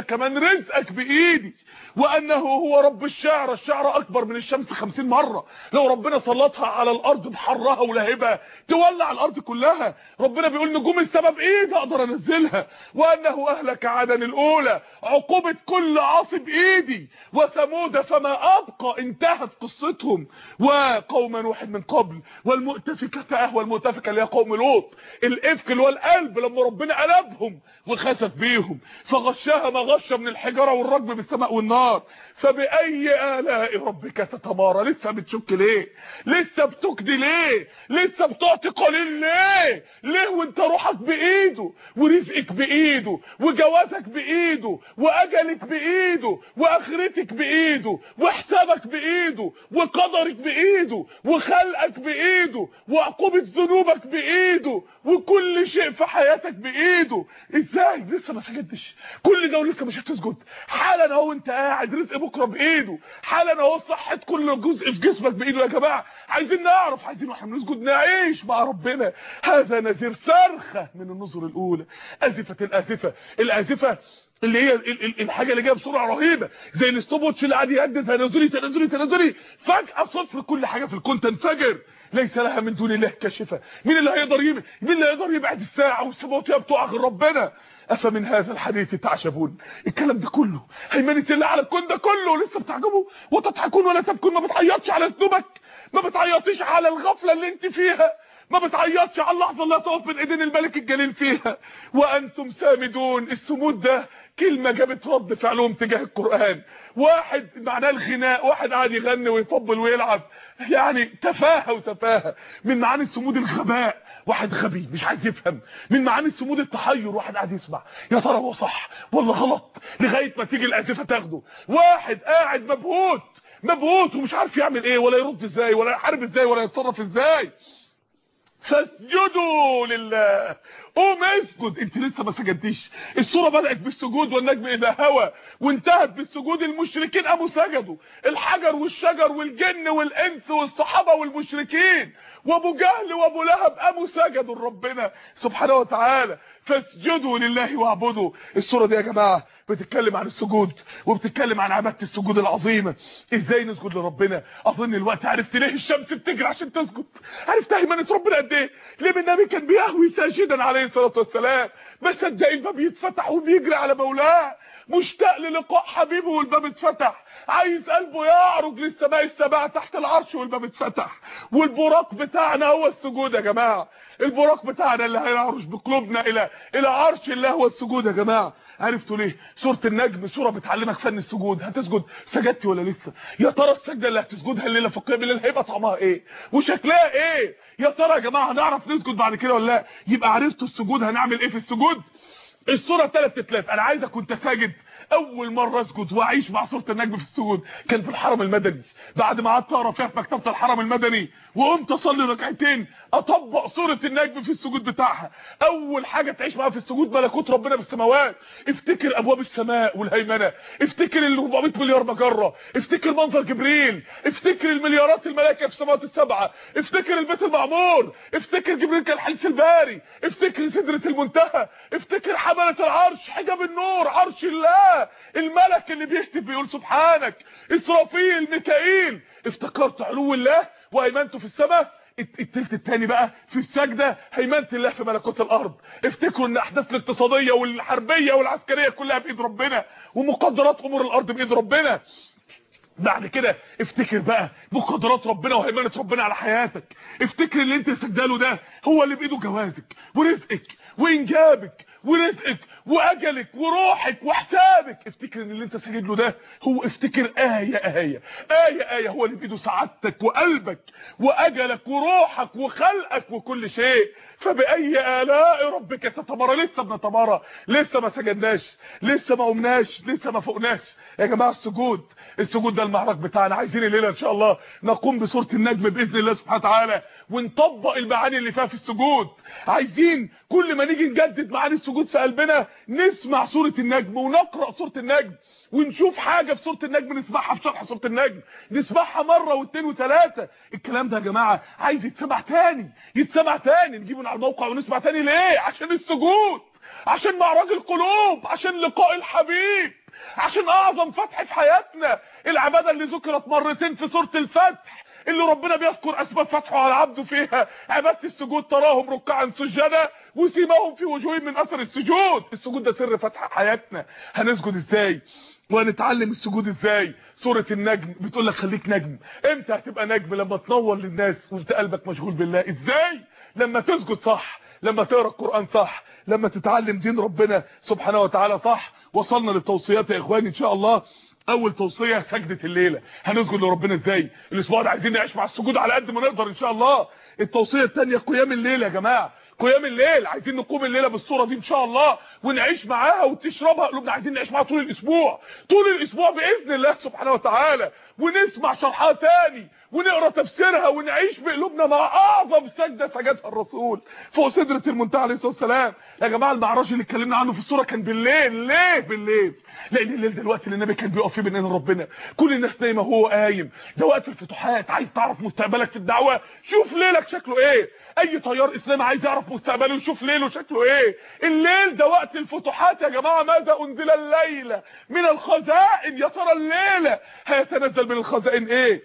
كمان رزقك بإيدي. وأنه هو رب الشعر الشعر أكبر من الشمس خمسين مرة. لو ربنا سلطها على الأرض بحرها ولهبها تولع الأرض كلها. ربنا بيقول نجوم السماء بايدي أقدر أنزلها. وأنه أهلك عدن الأولى عقوبة كل عاصي بإيدي. وثمود فما أبقى انتهت قصتهم. وقوم نوح من قبل والمؤتفكة أهوى المؤتفكة اللي هي قوم لوط. الإفك اللي هو القلب لما ربنا قلبهم وخسف بيهم فغشاها ما غش من الحجارة والرجم بالسماء والنار. فبأي آلاء ربك تتمارى؟ لسه بتشك ليه؟ لسه بتكدي ليه؟ لسه بتعطي قليل ليه؟ ليه وانت روحك بإيده؟ ورزقك بإيده؟ وجوازك بإيده؟ وأجلك بإيده؟ وآخرتك بإيده؟ وحسابك بإيده؟ وقدرك بإيده؟ وخلقك بإيده؟ وعقوبة ذنوبك بإيده؟ وكل شيء في حياتك بإيده؟ إزاي؟ لسه ما سجدتش. كل ده ولسه مش هتسجد. حالا أهو أنت قاعد رزق بكرة بإيده. حالا أهو صحة كل جزء في جسمك بإيده يا جماعة. عايزين نعرف عايزين وإحنا بنسجد نعيش مع ربنا. هذا نذير صرخة من النظر الأولى. أزفة الآزفة. الآزفة اللي هي ال- ال- الحاجة اللي جاية بسرعة رهيبة. زي الستوب واتش اللي قاعد يهدد تنازلي تنازلي تنازلي. فجأة صفر كل حاجة في الكون تنفجر ليس لها من دون الله كاشفة. مين اللي هيقدر يبعد مين اللي هيقدر يبعد الساعة والسماوات بتوع غير ربنا؟ أفمن هذا الحديث تعجبون؟ الكلام ده كله هيمنة الله على الكون ده كله لسه بتعجبوا وتضحكون ولا تبكون؟ ما بتعيطش على ذنوبك ما بتعيطيش على الغفلة اللي أنت فيها. ما بتعيطش على اللحظة اللي هتقف بين إيدين الملك الجليل فيها. وأنتم سامدون. السمود ده كلمة جابت رد فعلهم تجاه القرآن. واحد معناه الغناء واحد قاعد يغني ويطبل ويلعب. يعني تفاهة وتفاهة. من معاني السمود الغباء واحد غبي مش عايز يفهم. من معاني السمود التحير واحد قاعد يسمع. يا ترى هو صح ولا غلط؟ لغاية ما تيجي الأزفة تاخده. واحد قاعد مبهوت مبهوت ومش عارف يعمل إيه ولا يرد إزاي ولا يحارب إزاي ولا يتصرف إزاي. فاسجدوا لله. قوم اسجد أنت لسه ما سجدتيش السوره بدأت بالسجود والنجم اذا هوى وانتهت بالسجود. المشركين قاموا سجدوا. الحجر والشجر والجن والإنس والصحابة والمشركين وأبو جهل وأبو لهب قاموا سجدوا لربنا. سبحانه وتعالى فاسجدوا لله واعبدوا. السوره دي يا جماعة بتتكلم عن السجود وبتتكلم عن عباده السجود العظيمة. إزاي نسجد لربنا؟ أظن الوقت عرفت ليه الشمس بتجري عشان تسجد. عرفت هيمنه ربنا قد إيه؟ ليه النبي كان بيهوي ساجدا عليه الصلاة والسلام. ما صدق الباب يتفتح وبيجري على مولاه. مشتاق للقاء حبيبه والباب اتفتح. عايز قلبه يعرج للسماء. السبع تحت العرش والباب اتفتح. والبراق بتاعنا هو السجود يا جماعة. البراق بتاعنا اللي هيعرج بقلوبنا إلى إلى عرش الله هو السجود يا جماعة. عرفتوا ليه؟ سوره النجم سوره بتعلمك فن السجود. هتسجد سجدتي ولا لسه؟ يا ترى السجدة اللي هتسجدها الليلة في قيام الليل هيبقى طعمها إيه؟ وشكلها إيه؟ يا ترى يا جماعة هنعرف نسجد بعد كده ولا لأ؟ يبقى عرفتوا السجود هنعمل إيه في السجود؟ الصورة ثلاث تتلات أنا عايزك وأنت ساجد. أول مرة اسجد وأعيش مع صورة النجم في السجود كان في الحرم المدني. بعد ما قعدت أقرأ فيها في مكتبة الحرم المدني وقمت أصلي ركعتين أطبق صورة النجم في السجود بتاعها. أول حاجة تعيش معاها في السجود ملكوت ربنا بالسماوات. افتكر أبواب السماء والهيمنة. افتكر ال 400 مليار مجرة. افتكر منظر جبريل. افتكر المليارات الملائكة في السماوات السبعة. افتكر البيت المعمور. افتكر جبريل كان حليس الباري افتكر سدرة المنتهى. افتكر حملة العرش حجاب النور عرش الله. الملك اللي بيهتف بيقول سبحانك. إسرافيل ميكائيل. افتكرت علو الله وهيمنته في السماء. التلت التاني بقى في السجدة هيمنة الله في ملكوت الأرض. افتكروا إن أحداث الاقتصادية والحربية والعسكرية كلها بإيد ربنا ومقدرات أمور الأرض بإيد ربنا. بعد كده افتكر بقى مقدرات ربنا وهيمنة ربنا على حياتك. افتكر اللي أنت سجداله ده هو اللي بإيده جوازك ورزقك وإنجابك ورزقك وأجلك وروحك وحسابك. افتكر إن اللي أنت ساجد له ده هو افتكر آية آية. آية آية هو اللي بايده سعادتك وقلبك وأجلك وروحك وخلقك وكل شيء. فبأي آلاء ربك تتمارى لسه بنتمارى لسه ما سجدناش. لسه ما قمناش. لسه ما فوقناش يا جماعة السجود. السجود ده المعرك بتاعنا. عايزين الليلة إن شاء الله نقوم بسورة النجم بإذن الله سبحانه وتعالى ونطبق المعاني اللي فيها في السجود. عايزين كل ما نيجي نجدد معاني السجود في قلبنا نسمع سوره النجم ونقرأ سوره النجم ونشوف حاجة في سوره النجم نسمعها في شرح سوره النجم نسمعها مرة واثنين وثلاثة. الكلام ده يا جماعة عايز يتسمع تاني يتسمع تاني. نجيبه على الموقع ونسمع تاني ليه؟ عشان السجود عشان معراج القلوب عشان لقاء الحبيب عشان أعظم فتح في حياتنا. العبادة اللي ذكرت مرتين في سورة الفتح. اللي ربنا بيذكر أسباب فتحه على عبده فيها. عبادة السجود تراهم ركعا سجدا وسيماهم في وجوههم من أثر السجود. السجود ده سر فتح حياتنا. هنسجد إزاي؟ وهنتعلم السجود إزاي؟ سورة النجم بتقول لك خليك نجم. إمتى هتبقى نجم؟ لما تنور للناس وانت قلبك مشغول بالله. إزاي؟ لما تسجد صح. لما تقرأ القرآن صح. لما تتعلم دين ربنا سبحانه وتعالى صح. وصلنا للتوصيات يا إخواني إن شاء الله. أول توصية سجدة الليلة. هنسجد لربنا إزاي؟ الأسبوع ده عايزين نعيش مع السجود على قد ما نقدر إن شاء الله. التوصية الثانية قيام الليل يا جماعة. قيام الليل. عايزين نقوم الليلة بالصورة دي إن شاء الله ونعيش معاها وتشربها. قلوبنا عايزين نعيش معاها طول الأسبوع. طول الأسبوع بإذن الله سبحانه وتعالى. ونسمع شرحها تاني ونقرأ تفسيرها ونعيش بقلوبنا مع أعظم سجدة سجدها الرسول فوق سدرة المنتهى عليه الصلاة والسلام. يا جماعة المعراج اللي اتكلمنا عنه في الصورة كان بالليل ليه بالليل؟ لأن الليل ده الوقت اللي النبي كان بيقف فيه بين ربنا. كل الناس نايمة وهو قايم. ده وقت الفتوحات عايز تعرف مستقبلك في الدعوة شوف ليلك شكله إيه. أي تيار اسلامي عايز يعرف مستقبله يشوف ليله شكله إيه. الليل ده وقت الفتوحات يا جماعة ماذا أنزل الليلة من الخزائن يا ترى الليلة هيتنزل من الخزائن إيه؟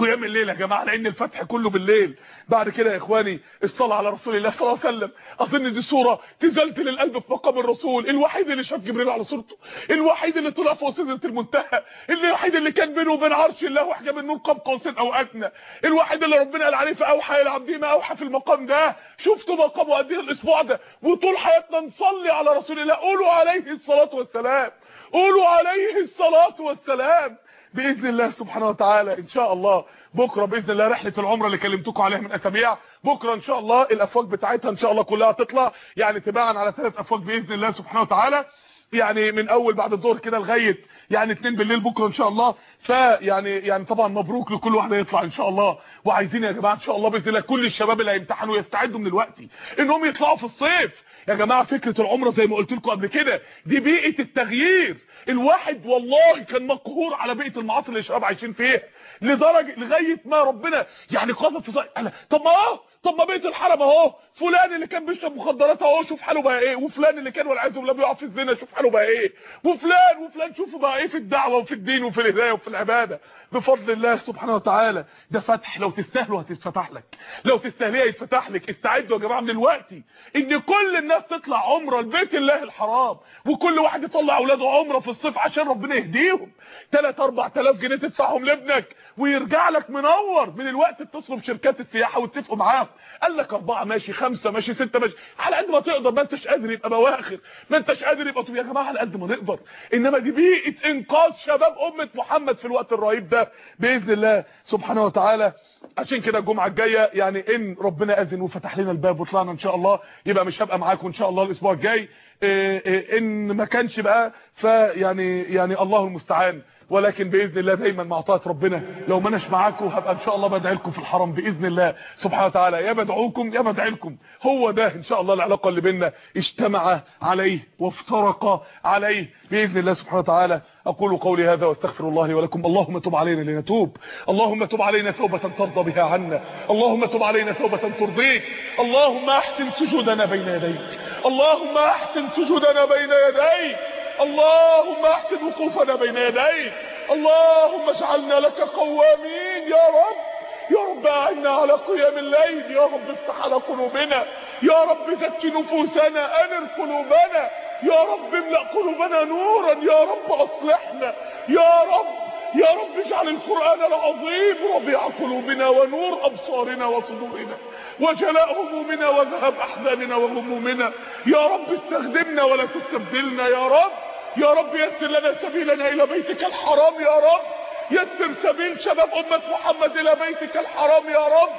قيام الليل يا جماعة لأن الفتح كله بالليل. بعد كده يا إخواني الصلاة على رسول الله صلى الله عليه وسلم. أظن دي صورة تزلزل القلب في مقام الرسول الوحيد اللي شاف جبريل على صورته الوحيد اللي طلع فوق سدره المنتهى الوحيد اللي كان بينه وبين عرش الله وحجاب النور قاب قوسين أو ادنى الوحيد اللي ربنا قال عليه فاوحى إلى عبده ما أوحى في المقام ده. شفتوا مقامه قد إيه الأسبوع ده. وطول حياتنا نصلي على رسول الله. قولوا عليه الصلاة والسلام. قولوا عليه الصلاة والسلام. بإذن الله سبحانه وتعالى إن شاء الله. بكرة بإذن الله رحلة العمرة اللي كلمتكم عليها من اسابيع بكرة إن شاء الله الأفواج بتاعتها إن شاء الله كلها تطلع. يعني تباعا على ثلاث أفواج بإذن الله سبحانه وتعالى. يعني من أول بعد الظهر كده لغاية يعني 2 بالليل بكرة إن شاء الله. فيعني يعني طبعا مبروك لكل واحد يطلع إن شاء الله. وعايزين يا جماعة إن شاء الله بإذن الله كل الشباب اللي هيمتحنوا يستعدوا من الوقت إنهم يطلعوا في الصيف. يا جماعة فكرة العمرة زي ما قلت لكم قبل كده دي بيئة التغيير. الواحد والله كان مقهور على بيئة المعاصي اللي الشباب عايشين فيها لدرجة لغاية ما ربنا يعني قذف في صدري طب ما اهو طب ما بيت الحرم اهو فلان اللي كان بيشرب مخدرات اهو شوف حاله بقى إيه. وفلان اللي كان والعياذ بالله بيقع في الزنا شوف حاله بقى إيه. وفلان وفلان شوفوا بقى إيه في الدعوة وفي الدين وفي الهداية وفي العبادة. بفضل الله سبحانه وتعالى. ده فتح لو تستاهلوا هتتفتح لك. لو تستاهليه يتفتح لك. استعدوا يا جماعة من الوقت إن كل الناس تطلع عمرة لبيت الله الحرام. وكل واحد يطلع أولاده عمرة في الصيف عشان ربنا يهديهم. 3 4000 جنيه تدفعهم لابنك ويرجع لك منور. من الوقت اتصلوا بشركات السياحة واتفقوا معاهم. قال لك أربعة ماشي خمسة ماشي ستة ماشي. على قد ما تقدر ما أنتش قادر يبقى بواخر. ما أنتش قادر يبقى طب يا جماعة على قد ما نقدر. إنما دي بيئة إنقاذ شباب أمة محمد في الوقت الرهيب ده. بإذن الله سبحانه وتعالى عشان كده الجمعة الجاية يعني إن ربنا أذن وفتح لنا الباب وطلعنا إن شاء الله يبقى مش هبقى معاكم إن شاء الله الأسبوع الجاي. إيه إيه إن ما كانش بقى فيعني يعني الله المستعان. ولكن بإذن الله دايما مع طاعة ربنا لو ما أناش معاكم هبقى إن شاء الله بدعي لكم في الحرم بإذن الله سبحانه وتعالى. يا بدعوكم يا بدعي لكم هو ده إن شاء الله العلاقة اللي بيننا. اجتمع عليه وافترق عليه بإذن الله سبحانه وتعالى. أقول قولي هذا واستغفر الله لي ولكم. اللهم تب علينا لنتوب. اللهم تب علينا توبة ترضى بها عنا. اللهم تب علينا توبة ترضيك. اللهم أحسن سجودنا بين يديك. اللهم أحسن سجودنا بين يديك. اللهم أحسن وقوفنا بين يديك. اللهم اجعلنا لك قوامين يا رب. يا رب اعنا على قيام الليل يا رب افتح على قلوبنا. يا رب زكي نفوسنا أنر قلوبنا. يا رب املأ قلوبنا نورا يا رب أصلحنا. يا رب يا رب اجعل القرآن العظيم ربيع قلوبنا ونور أبصارنا وصدورنا وجلاء همومنا وذهب أحزاننا وهمومنا. يا رب استخدمنا ولا تستبدلنا يا رب. يا رب يسر لنا سبيلنا إلى بيتك الحرام يا رب. يسر سبيل شباب أمة محمد إلى بيتك الحرام يا رب.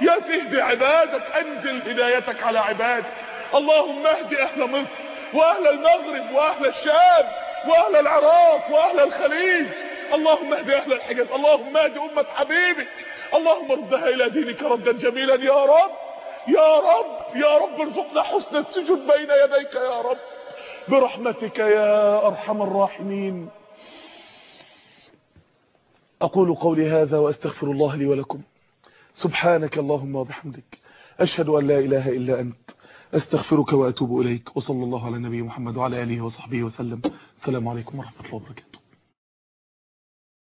يا سهد عبادك أنزل هدايتك على عبادك. اللهم اهد أهل مصر وأهل المغرب وأهل الشام وأهل العراق وأهل الخليج. اللهم اهد أهل الحجاز اللهم اهد أمة حبيبك. اللهم ردها إلى دينك ردا جميلا يا رب. يا رب يا رب ارزقنا حسن السجود بين يديك يا رب. برحمتك يا أرحم الراحمين. أقول قولي هذا وأستغفر الله لي ولكم. سبحانك اللهم وبحمدك. أشهد أن لا إله إلا أنت. أستغفرك وأتوب إليك. وصلى الله على النبي محمد وعلى آله وصحبه وسلم. السلام عليكم ورحمة الله وبركاته.